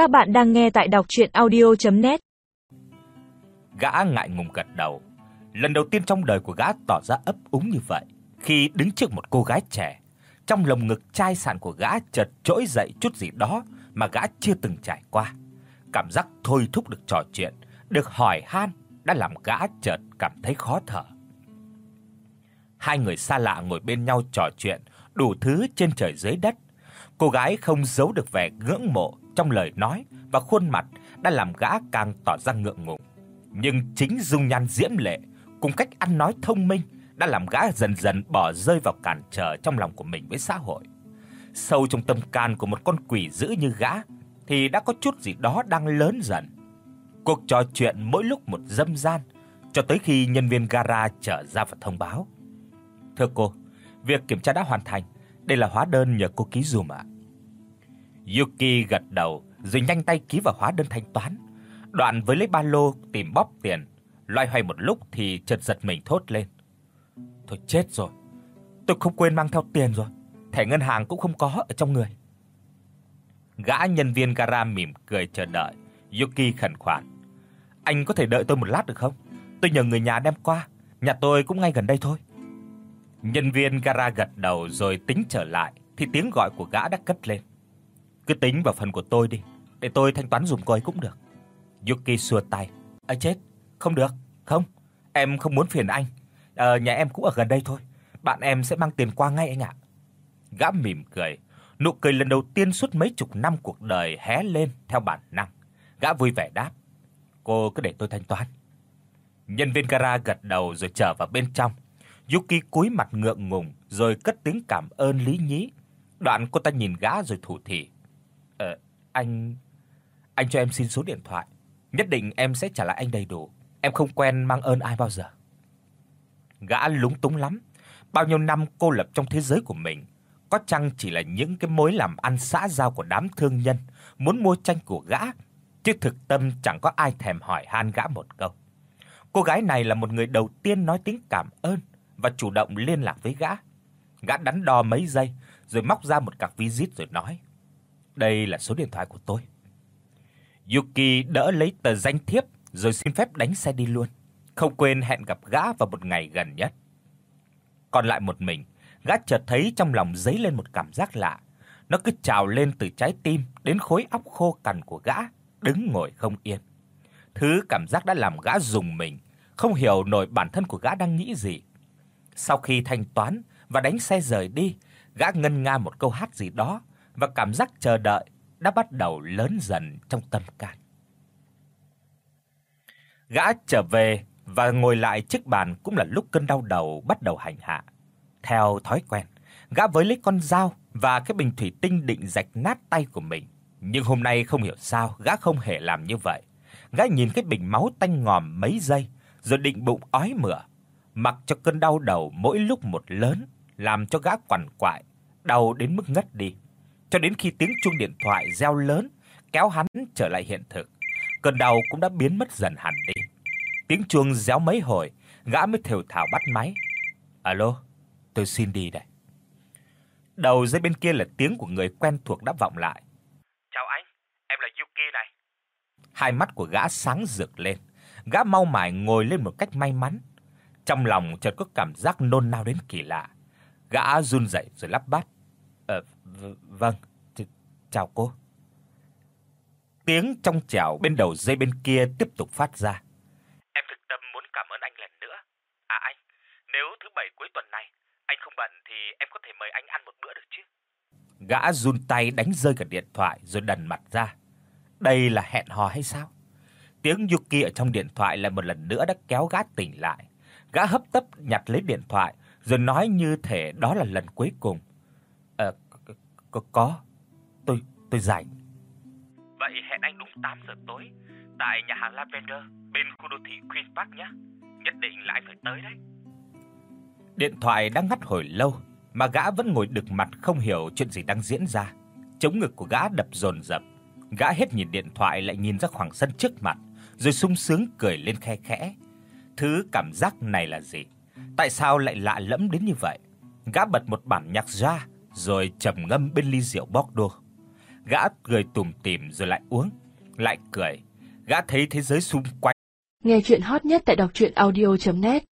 Các bạn đang nghe tại đọc audio net Gã ngại ngùng gật đầu. Lần đầu tiên trong đời của gã tỏ ra ấp úng như vậy, khi đứng trước một cô gái trẻ, trong lồng ngực chai sạn của gã chợt trỗi dậy chút gì đó mà gã chưa từng trải qua. Cảm giác thôi thúc được trò chuyện, được hỏi han đã làm gã chợt cảm thấy khó thở. Hai người xa lạ ngồi bên nhau trò chuyện đủ thứ trên trời dưới đất. Cô gái không giấu được vẻ ngưỡng mộ trong lời nói và khuôn mặt đã làm gã càng tỏ ra ngượng ngùng. Nhưng chính dung nhan diễm lệ cùng cách ăn nói thông minh đã làm gã dần dần bỏ rơi vào cản trở trong lòng của mình với xã hội. Sâu trong tâm can của một con quỷ dữ như gã thì đã có chút gì đó đang lớn dần. Cuộc trò chuyện mỗi lúc một dâm gian cho tới khi nhân viên gara trở ra và thông báo. "Thưa cô, việc kiểm tra đã hoàn thành, đây là hóa đơn nhờ cô ký dùm ạ." Yuki gật đầu rồi nhanh tay ký vào hóa đơn thanh toán. Đoạn với lấy ba lô tìm bóp tiền, loay hoay một lúc thì chợt giật mình thốt lên. Thôi chết rồi. Tôi không quên mang theo tiền rồi. Thẻ ngân hàng cũng không có ở trong người. Gã nhân viên gara mỉm cười chờ đợi. Yuki khẩn khoản. Anh có thể đợi tôi một lát được không? Tôi nhờ người nhà đem qua, nhà tôi cũng ngay gần đây thôi. Nhân viên gara gật đầu rồi tính trở lại thì tiếng gọi của gã đã cất lên. Cứ tính vào phần của tôi đi, để tôi thanh toán giùm cô ấy cũng được. Yuki xua tay. "À chết, không được, không, em không muốn phiền anh. Ờ nhà em cũng ở gần đây thôi, bạn em sẽ mang tiền qua ngay anh ạ." Gã mỉm cười, nụ cười lần đầu tiên suốt mấy chục năm cuộc đời hé lên theo bản năng. Gã vui vẻ đáp: "Cô cứ để tôi thanh toán." Nhân viên gara gật đầu rồi trở vào bên trong. Yuki cúi mặt ngượng ngùng rồi cất tiếng cảm ơn lý nhí. Đoạn cô ta nhìn gã rồi thủ thỉ: "Ờ, anh anh cho em xin số điện thoại, nhất định em sẽ trả lại anh đầy đủ. Em không quen mang ơn ai bao giờ." Gã lúng túng lắm. Bao nhiêu năm cô lập trong thế giới của mình, có chăng chỉ là những cái mối làm ăn xã giao của đám thương nhân muốn mua tranh của gã, chứ thực tâm chẳng có ai thèm hỏi han gã một câu. Cô gái này là một người đầu tiên nói tiếng cảm ơn và chủ động liên lạc với gã. Gã đắn đo mấy giây rồi móc ra một card visit rồi nói: "Đây là số điện thoại của tôi." Yuki đỡ lấy tờ danh thiếp rồi xin phép đánh xe đi luôn, không quên hẹn gặp gã vào một ngày gần nhất. Còn lại một mình, gã chợt thấy trong lòng dấy lên một cảm giác lạ, nó cứ trào lên từ trái tim đến khối óc khô cằn của gã, đứng ngồi không yên. Thứ cảm giác đã làm gã rùng mình, không hiểu nổi bản thân của gã đang nghĩ gì. Sau khi thanh toán và đánh xe rời đi, gã ngân nga một câu hát gì đó và cảm giác chờ đợi đã bắt đầu lớn dần trong tâm can. Gã trở về và ngồi lại chiếc bàn cũng là lúc cơn đau đầu bắt đầu hành hạ. Theo thói quen, gã với lấy con dao và cái bình thủy tinh định rạch nát tay của mình, nhưng hôm nay không hiểu sao gã không hề làm như vậy. Gã nhìn cái bình máu tanh ngòm mấy giây rồi định bụng ói mửa, mặc cho cơn đau đầu mỗi lúc một lớn, làm cho gã quằn quại, đau đến mức ngất đi. Cho đến khi tiếng chuông điện thoại reo lớn, kéo hắn trở lại hiện thực, cơn đau cũng đã biến mất dần hẳn đi. Tiếng chuông réo mấy hồi, gã mới thều thào bắt máy. "Alo, tôi xin đi đây." Đầu dây bên kia là tiếng của người quen thuộc đã vọng lại. "Chào anh, em là Yuki này." Hai mắt của gã sáng rực lên, gã mau mải ngồi lên một cách may mắn. Trong lòng chợt có cảm giác nôn nao đến kỳ lạ. Gã run rẩy rồi lắp bắp. "Ờ vâng, chào cô." Tiếng trong trẻo bên đầu dây bên kia tiếp tục phát ra. Em thực tâm muốn cảm ơn anh lần nữa. À anh, nếu thứ bảy cuối tuần này anh không bận thì em có thể mời anh ăn một bữa được chứ? Gã run tay đánh rơi cả điện thoại rồi đần mặt ra. Đây là hẹn hò hay sao? Tiếng Yuki ở trong điện thoại lại một lần nữa đã kéo gã tỉnh lại. Gã hấp tấp nhặt lấy điện thoại rồi nói như thể đó là lần cuối cùng. "Ờ có có, tôi tôi rảnh." Vậy hẹn anh đúng 8 giờ tối tại nhà hàng Lavender bên khu đô thị Queen Park nhé. Nhất định là anh phải tới đấy. Điện thoại đang ngắt hồi lâu mà gã vẫn ngồi đực mặt không hiểu chuyện gì đang diễn ra. Chống ngực của gã đập dồn dập. Gã hết nhìn điện thoại lại nhìn ra khoảng sân trước mặt, rồi sung sướng cười lên khe khẽ. Thứ cảm giác này là gì? Tại sao lại lạ lẫm đến như vậy? Gã bật một bản nhạc ra rồi trầm ngâm bên ly rượu Bordeaux. Gã cười tủm tỉm rồi lại uống, lại cười. Gã thấy thế giới xung quanh Nghe chuyện hot nhất tại đọc audio net